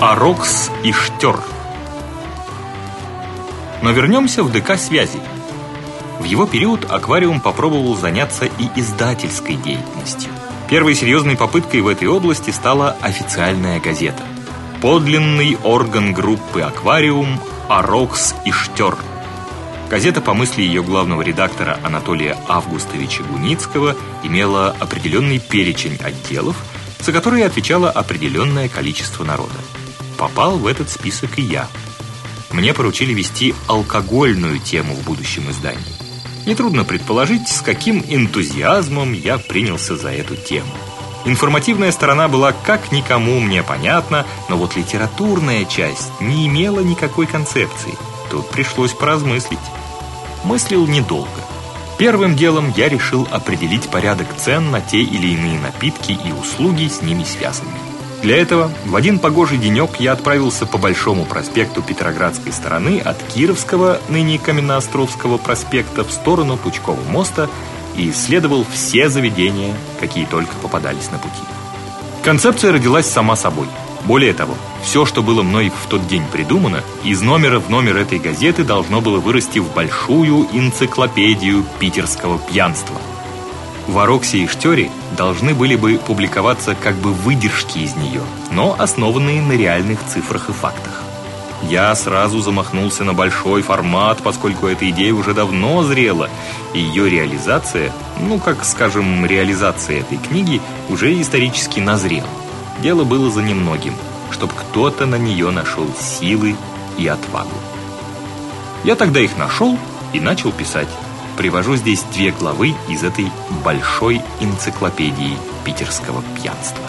Арокс и Штер. Но вернемся в ДК связи. В его период аквариум попробовал заняться и издательской деятельностью. Первой серьезной попыткой в этой области стала официальная газета. Подлинный орган группы Аквариум Арокс и Штер. Газета по мысли ее главного редактора Анатолия Августовича Гуницкого имела определенный перечень отделов, за которые отвечало определенное количество народа. Попал в этот список и я. Мне поручили вести алкогольную тему в будущем издании. Нетрудно предположить, с каким энтузиазмом я принялся за эту тему. Информативная сторона была как никому мне понятна, но вот литературная часть не имела никакой концепции. Тут пришлось поразмыслить. Мыслил недолго. Первым делом я решил определить порядок цен на те или иные напитки и услуги с ними связанные. Для этого в один погожий денек я отправился по Большому проспекту Петроградской стороны от Кировского, ныне Каменноостровского проспекта в сторону Пучкового моста и исследовал все заведения, какие только попадались на пути. Концепция родилась сама собой. Более того, все, что было мной в тот день придумано, из номера в номер этой газеты должно было вырасти в большую энциклопедию питерского пьянства – в Ароксе и Штере должны были бы публиковаться как бы выдержки из нее, но основанные на реальных цифрах и фактах. Я сразу замахнулся на большой формат, поскольку эта идея уже давно зрела, и ее реализация, ну, как, скажем, реализация этой книги, уже исторически назрела. Дело было за немногим, чтобы кто-то на нее нашел силы и отвагу. Я тогда их нашел и начал писать привожу здесь две главы из этой большой энциклопедии питерского пьянства.